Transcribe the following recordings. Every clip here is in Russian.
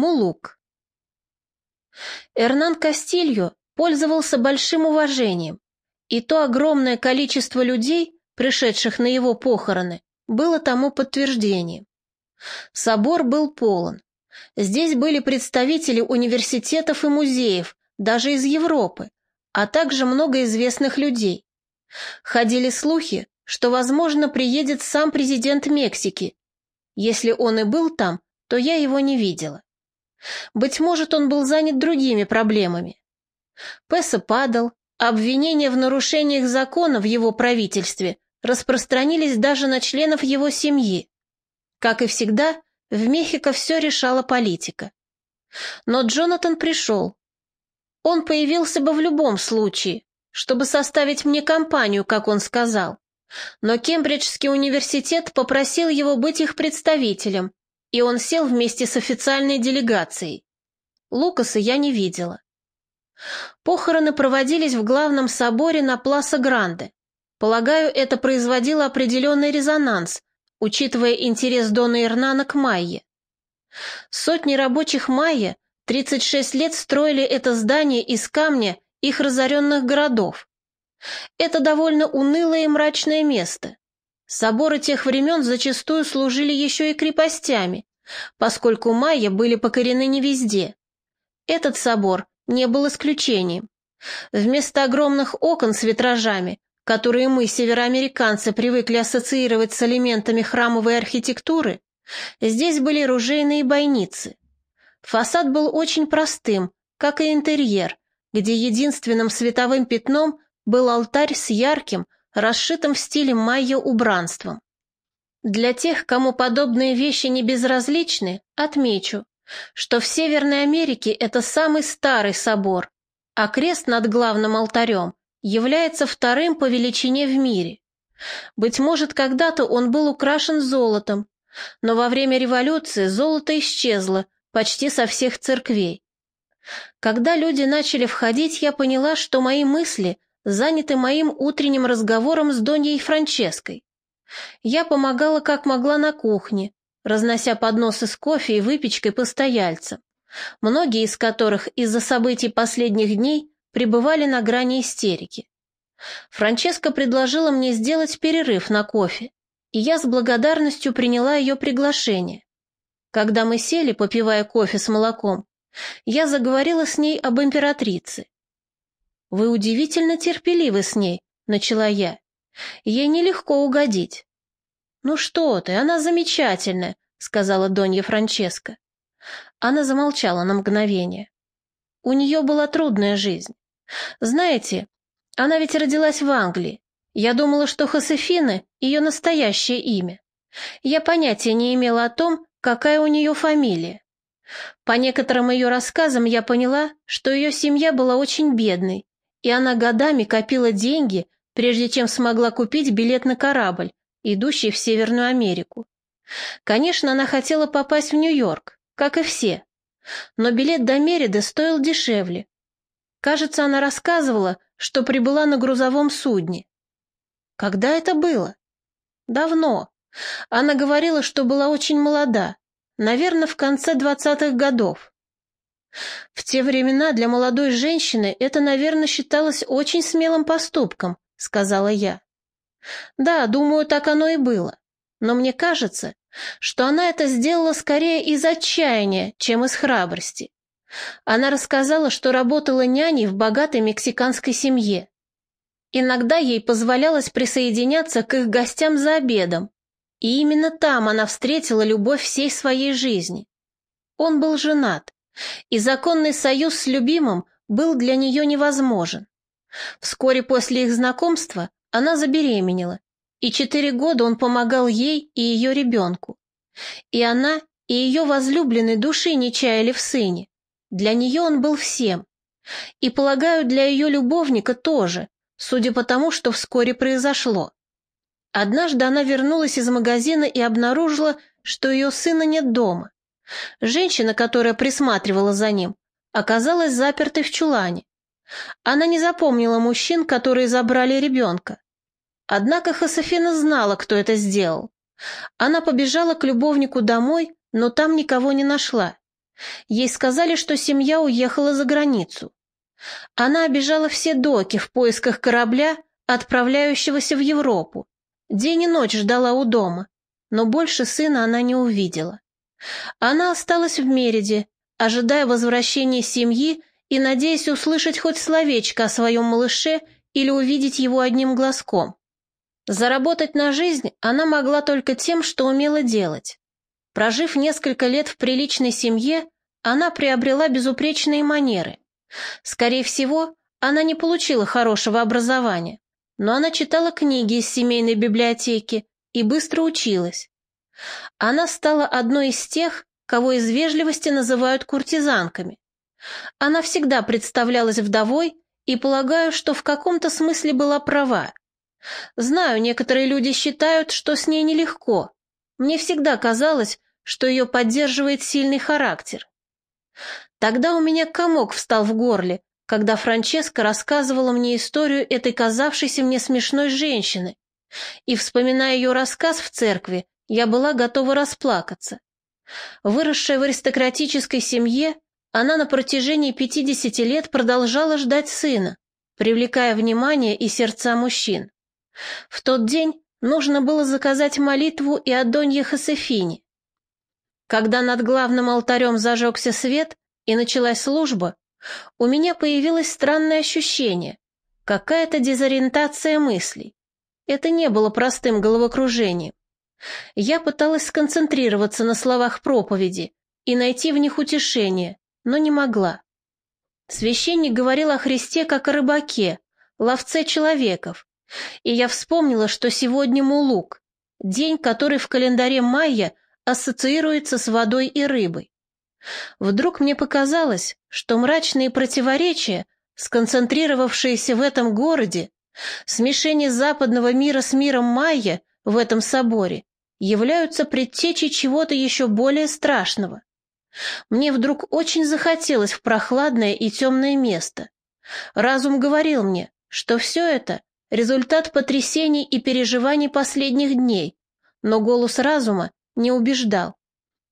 Мулук. Эрнан Кастильо пользовался большим уважением, и то огромное количество людей, пришедших на его похороны, было тому подтверждением. Собор был полон. Здесь были представители университетов и музеев, даже из Европы, а также много известных людей. Ходили слухи, что, возможно, приедет сам президент Мексики. Если он и был там, то я его не видела. Быть может, он был занят другими проблемами. Песо падал, обвинения в нарушениях закона в его правительстве распространились даже на членов его семьи. Как и всегда, в Мехико все решала политика. Но Джонатан пришел. Он появился бы в любом случае, чтобы составить мне компанию, как он сказал. Но Кембриджский университет попросил его быть их представителем, и он сел вместе с официальной делегацией. Лукаса я не видела. Похороны проводились в главном соборе на Пласа Гранде. Полагаю, это производило определенный резонанс, учитывая интерес Дона Ирнана к Майе. Сотни рабочих Майя 36 лет строили это здание из камня их разоренных городов. Это довольно унылое и мрачное место. Соборы тех времен зачастую служили еще и крепостями, поскольку майя были покорены не везде. Этот собор не был исключением. Вместо огромных окон с витражами, которые мы, североамериканцы, привыкли ассоциировать с элементами храмовой архитектуры, здесь были ружейные бойницы. Фасад был очень простым, как и интерьер, где единственным световым пятном был алтарь с ярким, расшитым в стиле майя убранством. Для тех, кому подобные вещи не безразличны, отмечу, что в Северной Америке это самый старый собор, а крест над главным алтарем является вторым по величине в мире. Быть может, когда-то он был украшен золотом, но во время революции золото исчезло почти со всех церквей. Когда люди начали входить, я поняла, что мои мысли заняты моим утренним разговором с Доньей Франческой. Я помогала как могла на кухне, разнося подносы с кофе и выпечкой постояльцам, многие из которых из-за событий последних дней пребывали на грани истерики. Франческа предложила мне сделать перерыв на кофе, и я с благодарностью приняла ее приглашение. Когда мы сели, попивая кофе с молоком, я заговорила с ней об императрице. «Вы удивительно терпеливы с ней», — начала я. «Ей нелегко угодить». «Ну что ты, она замечательная», — сказала Донья Франческа. Она замолчала на мгновение. У нее была трудная жизнь. Знаете, она ведь родилась в Англии. Я думала, что Хосефина — ее настоящее имя. Я понятия не имела о том, какая у нее фамилия. По некоторым ее рассказам я поняла, что ее семья была очень бедной, и она годами копила деньги, прежде чем смогла купить билет на корабль, идущий в Северную Америку. Конечно, она хотела попасть в Нью-Йорк, как и все, но билет до Мериды стоил дешевле. Кажется, она рассказывала, что прибыла на грузовом судне. Когда это было? Давно. Она говорила, что была очень молода, наверное, в конце двадцатых годов. В те времена для молодой женщины это, наверное, считалось очень смелым поступком, сказала я. Да, думаю, так оно и было. Но мне кажется, что она это сделала скорее из отчаяния, чем из храбрости. Она рассказала, что работала няней в богатой мексиканской семье. Иногда ей позволялось присоединяться к их гостям за обедом, и именно там она встретила любовь всей своей жизни. Он был женат, и законный союз с любимым был для нее невозможен. Вскоре после их знакомства она забеременела, и четыре года он помогал ей и ее ребенку. И она, и ее возлюбленной души не чаяли в сыне. Для нее он был всем. И, полагаю, для ее любовника тоже, судя по тому, что вскоре произошло. Однажды она вернулась из магазина и обнаружила, что ее сына нет дома. Женщина, которая присматривала за ним, оказалась запертой в чулане. Она не запомнила мужчин, которые забрали ребенка. Однако Хософина знала, кто это сделал. Она побежала к любовнику домой, но там никого не нашла. Ей сказали, что семья уехала за границу. Она обижала все доки в поисках корабля, отправляющегося в Европу. День и ночь ждала у дома, но больше сына она не увидела. Она осталась в Мериде, ожидая возвращения семьи и надеясь услышать хоть словечко о своем малыше или увидеть его одним глазком. Заработать на жизнь она могла только тем, что умела делать. Прожив несколько лет в приличной семье, она приобрела безупречные манеры. Скорее всего, она не получила хорошего образования, но она читала книги из семейной библиотеки и быстро училась. Она стала одной из тех, кого из вежливости называют куртизанками. Она всегда представлялась вдовой и полагаю, что в каком-то смысле была права. Знаю, некоторые люди считают, что с ней нелегко. Мне всегда казалось, что ее поддерживает сильный характер. Тогда у меня комок встал в горле, когда Франческа рассказывала мне историю этой казавшейся мне смешной женщины. И, вспоминая ее рассказ в церкви, я была готова расплакаться. Выросшая в аристократической семье, она на протяжении 50 лет продолжала ждать сына, привлекая внимание и сердца мужчин. В тот день нужно было заказать молитву и Донье Хосефине. Когда над главным алтарем зажегся свет и началась служба, у меня появилось странное ощущение, какая-то дезориентация мыслей. Это не было простым головокружением. Я пыталась сконцентрироваться на словах проповеди и найти в них утешение, но не могла. Священник говорил о Христе как о рыбаке, ловце человеков, и я вспомнила, что сегодня Мулук, день, который в календаре майя ассоциируется с водой и рыбой. Вдруг мне показалось, что мрачные противоречия, сконцентрировавшиеся в этом городе, смешение западного мира с миром майя в этом соборе, являются предтечей чего-то еще более страшного. Мне вдруг очень захотелось в прохладное и темное место. Разум говорил мне, что все это — результат потрясений и переживаний последних дней, но голос разума не убеждал.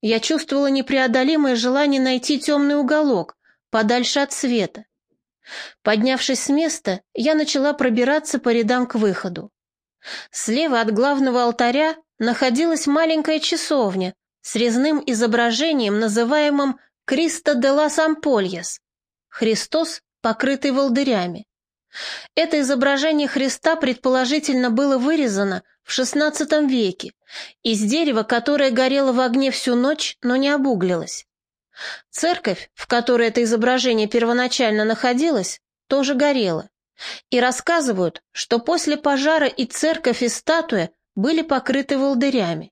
Я чувствовала непреодолимое желание найти темный уголок, подальше от света. Поднявшись с места, я начала пробираться по рядам к выходу. Слева от главного алтаря находилась маленькая часовня с резным изображением, называемым «Кристо де лас Ампольяс» — Христос, покрытый волдырями. Это изображение Христа предположительно было вырезано в XVI веке из дерева, которое горело в огне всю ночь, но не обуглилось. Церковь, в которой это изображение первоначально находилось, тоже горела. И рассказывают, что после пожара и церковь, и статуя были покрыты волдырями.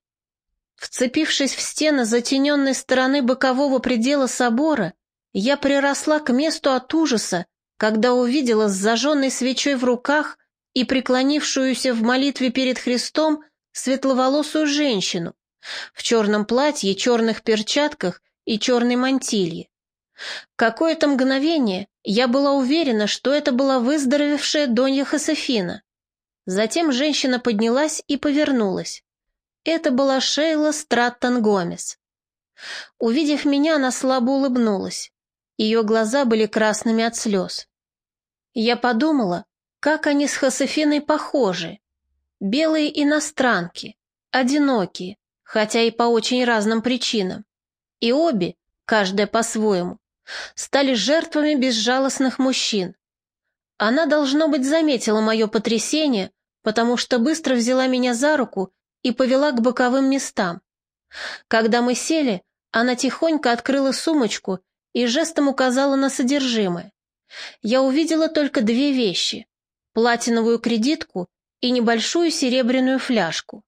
Вцепившись в стены затененной стороны бокового предела собора, я приросла к месту от ужаса, когда увидела с зажженной свечой в руках и преклонившуюся в молитве перед Христом светловолосую женщину в черном платье, черных перчатках и черной мантилье. Какое-то мгновение я была уверена, что это была выздоровевшая Донья Хосефина. Затем женщина поднялась и повернулась. Это была Шейла Страттон Гомес. Увидев меня, она слабо улыбнулась. Ее глаза были красными от слез. Я подумала, как они с Хосефиной похожи. Белые иностранки, одинокие, хотя и по очень разным причинам. И обе, каждая по-своему, стали жертвами безжалостных мужчин. Она, должно быть, заметила мое потрясение, потому что быстро взяла меня за руку и повела к боковым местам. Когда мы сели, она тихонько открыла сумочку и жестом указала на содержимое. Я увидела только две вещи — платиновую кредитку и небольшую серебряную фляжку.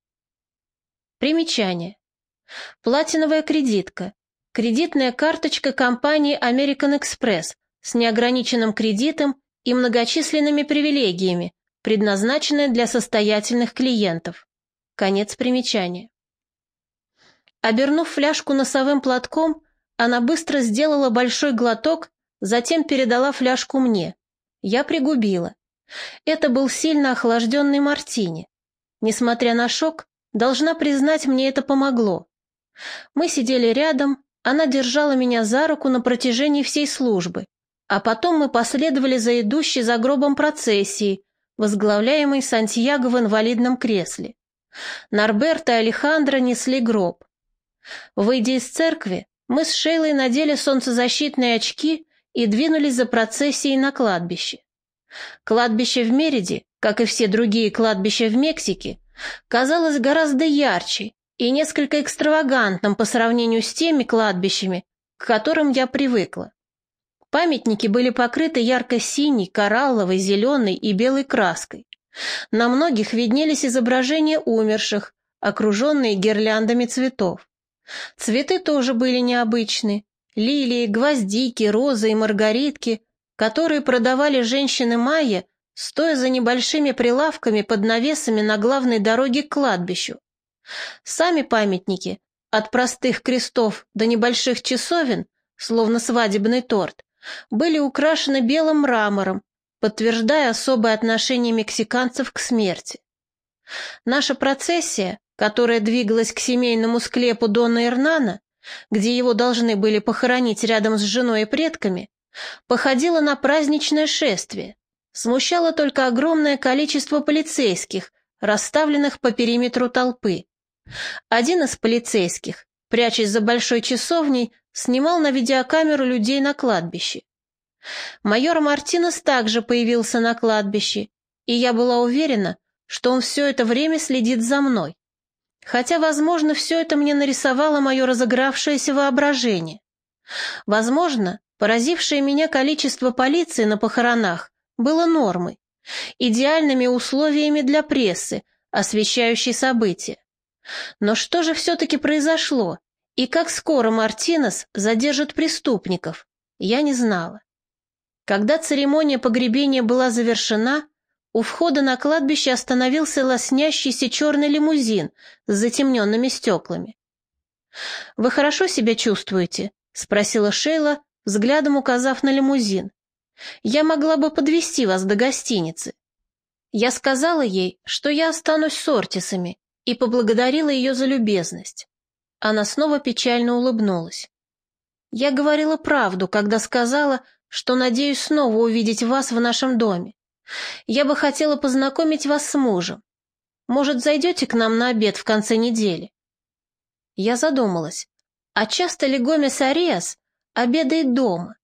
Примечание. Платиновая кредитка Кредитная карточка компании American Express с неограниченным кредитом и многочисленными привилегиями, предназначенная для состоятельных клиентов. Конец примечания. Обернув фляжку носовым платком, она быстро сделала большой глоток, затем передала фляжку мне. Я пригубила. Это был сильно охлажденный мартини. Несмотря на шок, должна признать, мне это помогло. Мы сидели рядом, она держала меня за руку на протяжении всей службы, а потом мы последовали за идущей за гробом процессией, возглавляемой Сантьяго в инвалидном кресле. Норберт и Алехандро несли гроб. Выйдя из церкви, мы с Шейлой надели солнцезащитные очки и двинулись за процессией на кладбище. Кладбище в Мериде, как и все другие кладбища в Мексике, казалось гораздо ярче и несколько экстравагантным по сравнению с теми кладбищами, к которым я привыкла. Памятники были покрыты ярко-синей, коралловой, зеленой и белой краской. На многих виднелись изображения умерших, окруженные гирляндами цветов. Цветы тоже были необычны. Лилии, гвоздики, розы и маргаритки, которые продавали женщины Майя, стоя за небольшими прилавками под навесами на главной дороге к кладбищу. Сами памятники, от простых крестов до небольших часовен, словно свадебный торт, были украшены белым мрамором, подтверждая особое отношение мексиканцев к смерти. Наша процессия, которая двигалась к семейному склепу Дона Эрнана, где его должны были похоронить рядом с женой и предками, походила на праздничное шествие. Смущало только огромное количество полицейских, расставленных по периметру толпы. Один из полицейских, прячась за большой часовней, снимал на видеокамеру людей на кладбище. Майор Мартинес также появился на кладбище, и я была уверена, что он все это время следит за мной. Хотя, возможно, все это мне нарисовало мое разыгравшееся воображение. Возможно, поразившее меня количество полиции на похоронах было нормой, идеальными условиями для прессы, освещающей события. Но что же все-таки произошло, и как скоро Мартинес задержит преступников, я не знала. Когда церемония погребения была завершена, у входа на кладбище остановился лоснящийся черный лимузин с затемненными стеклами. «Вы хорошо себя чувствуете?» — спросила Шейла, взглядом указав на лимузин. «Я могла бы подвести вас до гостиницы». Я сказала ей, что я останусь с Ортисами, и поблагодарила ее за любезность. Она снова печально улыбнулась. Я говорила правду, когда сказала, что надеюсь снова увидеть вас в нашем доме. Я бы хотела познакомить вас с мужем. Может, зайдете к нам на обед в конце недели?» Я задумалась, а часто ли Гомес Ариас обедает дома,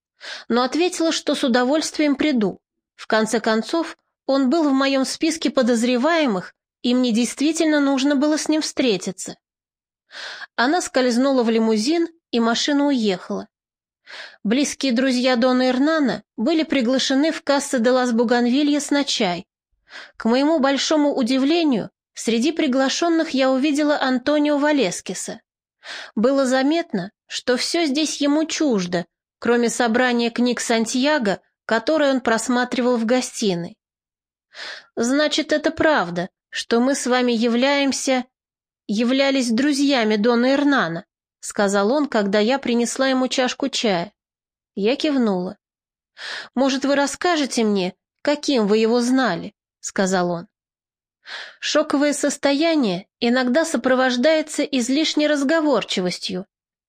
но ответила, что с удовольствием приду. В конце концов, он был в моем списке подозреваемых, и мне действительно нужно было с ним встретиться. Она скользнула в лимузин, и машина уехала. Близкие друзья Дона Эрнана были приглашены в кассы де лас Буганвильяс на чай. К моему большому удивлению, среди приглашенных я увидела Антонио Валескиса. Было заметно, что все здесь ему чуждо, кроме собрания книг Сантьяго, которые он просматривал в гостиной. «Значит, это правда, что мы с вами являемся...» являлись друзьями Дона Эрнана сказал он, когда я принесла ему чашку чая. Я кивнула. «Может, вы расскажете мне, каким вы его знали?» — сказал он. Шоковое состояние иногда сопровождается излишней разговорчивостью,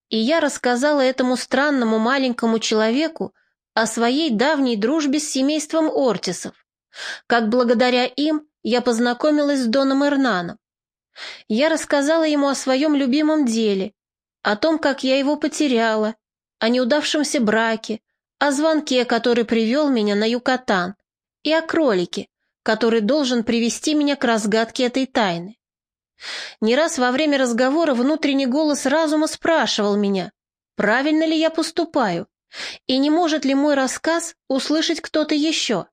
и я рассказала этому странному маленькому человеку о своей давней дружбе с семейством Ортисов, как благодаря им я познакомилась с Доном Эрнаном. Я рассказала ему о своем любимом деле, о том, как я его потеряла, о неудавшемся браке, о звонке, который привел меня на Юкатан, и о кролике, который должен привести меня к разгадке этой тайны. Не раз во время разговора внутренний голос разума спрашивал меня, правильно ли я поступаю, и не может ли мой рассказ услышать кто-то еще.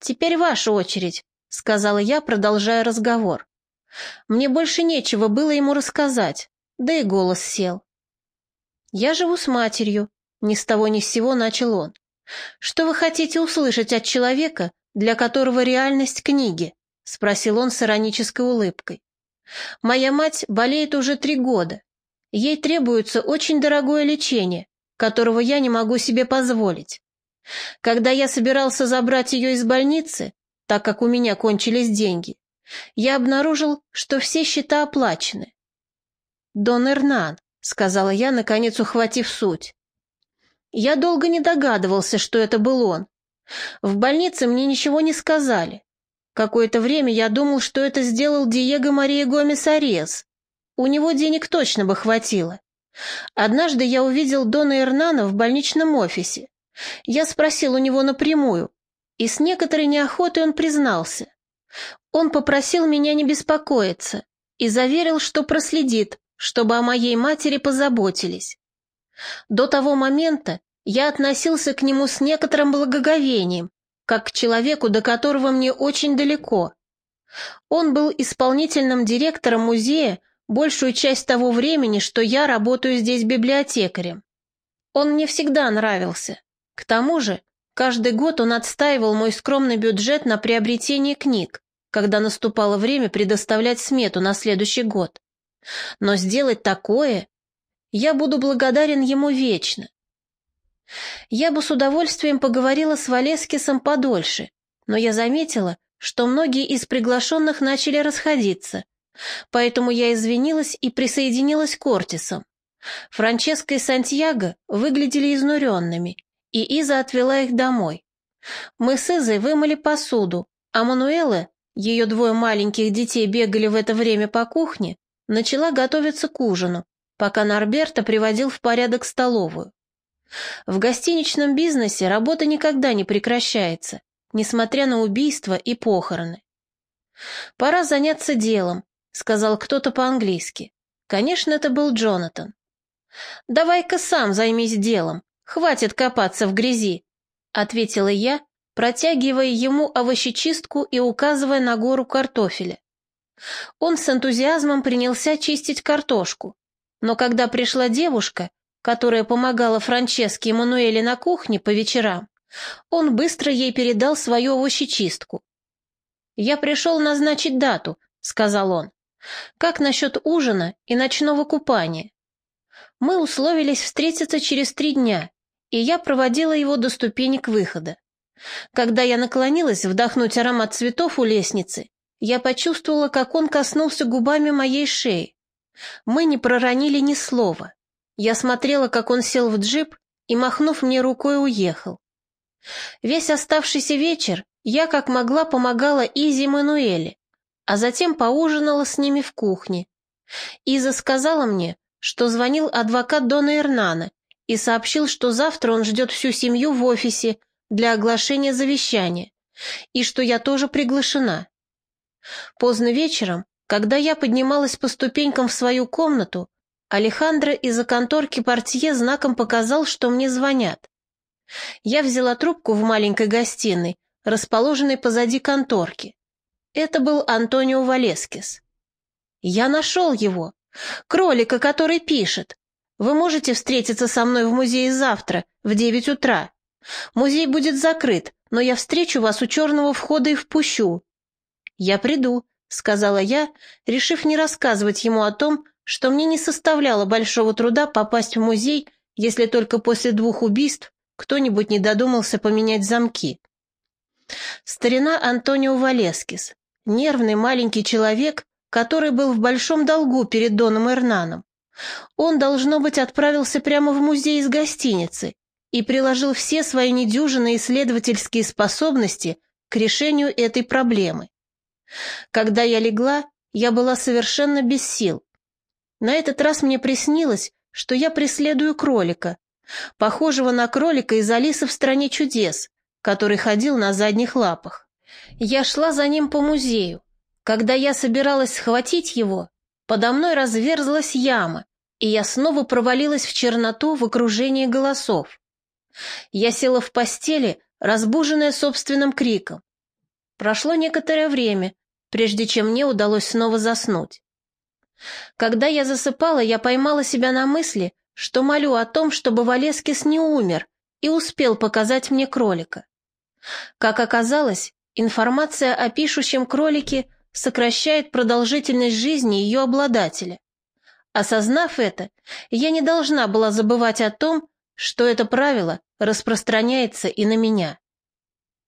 «Теперь ваша очередь», — сказала я, продолжая разговор. Мне больше нечего было ему рассказать, да и голос сел. «Я живу с матерью», — ни с того ни с сего начал он. «Что вы хотите услышать от человека, для которого реальность книги?» — спросил он с иронической улыбкой. «Моя мать болеет уже три года. Ей требуется очень дорогое лечение, которого я не могу себе позволить. Когда я собирался забрать ее из больницы, так как у меня кончились деньги, я обнаружил, что все счета оплачены. «Дон Эрнан», — сказала я, наконец ухватив суть. Я долго не догадывался, что это был он. В больнице мне ничего не сказали. Какое-то время я думал, что это сделал Диего Мария Гомес Арес. У него денег точно бы хватило. Однажды я увидел Дона Эрнана в больничном офисе. Я спросил у него напрямую, и с некоторой неохотой он признался. Он попросил меня не беспокоиться и заверил, что проследит, чтобы о моей матери позаботились. До того момента я относился к нему с некоторым благоговением, как к человеку, до которого мне очень далеко. Он был исполнительным директором музея большую часть того времени, что я работаю здесь библиотекарем. Он мне всегда нравился. К тому же, каждый год он отстаивал мой скромный бюджет на приобретение книг, когда наступало время предоставлять смету на следующий год. Но сделать такое... Я буду благодарен ему вечно. Я бы с удовольствием поговорила с Валескисом подольше, но я заметила, что многие из приглашенных начали расходиться, поэтому я извинилась и присоединилась к Ортисам. Франческа и Сантьяго выглядели изнуренными, и Иза отвела их домой. Мы с Изой вымыли посуду, а Мануэла, ее двое маленьких детей бегали в это время по кухне, начала готовиться к ужину, пока Норберта приводил в порядок столовую. В гостиничном бизнесе работа никогда не прекращается, несмотря на убийства и похороны. «Пора заняться делом», — сказал кто-то по-английски. Конечно, это был Джонатан. «Давай-ка сам займись делом, хватит копаться в грязи», — ответила я, протягивая ему овощечистку и указывая на гору картофеля. Он с энтузиазмом принялся чистить картошку, но когда пришла девушка, которая помогала Франческе и Мануэле на кухне по вечерам, он быстро ей передал свою овощечистку. «Я пришел назначить дату», — сказал он. «Как насчет ужина и ночного купания?» Мы условились встретиться через три дня, и я проводила его до ступенек выхода. Когда я наклонилась вдохнуть аромат цветов у лестницы, я почувствовала, как он коснулся губами моей шеи. Мы не проронили ни слова. Я смотрела, как он сел в джип и, махнув мне рукой, уехал. Весь оставшийся вечер я, как могла, помогала Изе и Мануэле, а затем поужинала с ними в кухне. Иза сказала мне, что звонил адвокат Дона Эрнана и сообщил, что завтра он ждет всю семью в офисе для оглашения завещания, и что я тоже приглашена. Поздно вечером, когда я поднималась по ступенькам в свою комнату, Алехандро из-за конторки портье знаком показал, что мне звонят. Я взяла трубку в маленькой гостиной, расположенной позади конторки. Это был Антонио Валескис. Я нашел его, кролика, который пишет. Вы можете встретиться со мной в музее завтра в девять утра. Музей будет закрыт, но я встречу вас у черного входа и впущу. «Я приду», — сказала я, решив не рассказывать ему о том, что мне не составляло большого труда попасть в музей, если только после двух убийств кто-нибудь не додумался поменять замки. Старина Антонио Валескис, нервный маленький человек, который был в большом долгу перед Доном Эрнаном. Он, должно быть, отправился прямо в музей из гостиницы и приложил все свои недюжинные исследовательские способности к решению этой проблемы. Когда я легла, я была совершенно без сил. На этот раз мне приснилось, что я преследую кролика, похожего на кролика из Алисы в «Стране чудес», который ходил на задних лапах. Я шла за ним по музею. Когда я собиралась схватить его, подо мной разверзлась яма, и я снова провалилась в черноту в окружении голосов. Я села в постели, разбуженная собственным криком. Прошло некоторое время, прежде чем мне удалось снова заснуть. Когда я засыпала, я поймала себя на мысли, что молю о том, чтобы Валескис не умер и успел показать мне кролика. Как оказалось, информация о пишущем кролике сокращает продолжительность жизни ее обладателя. Осознав это, я не должна была забывать о том, что это правило распространяется и на меня.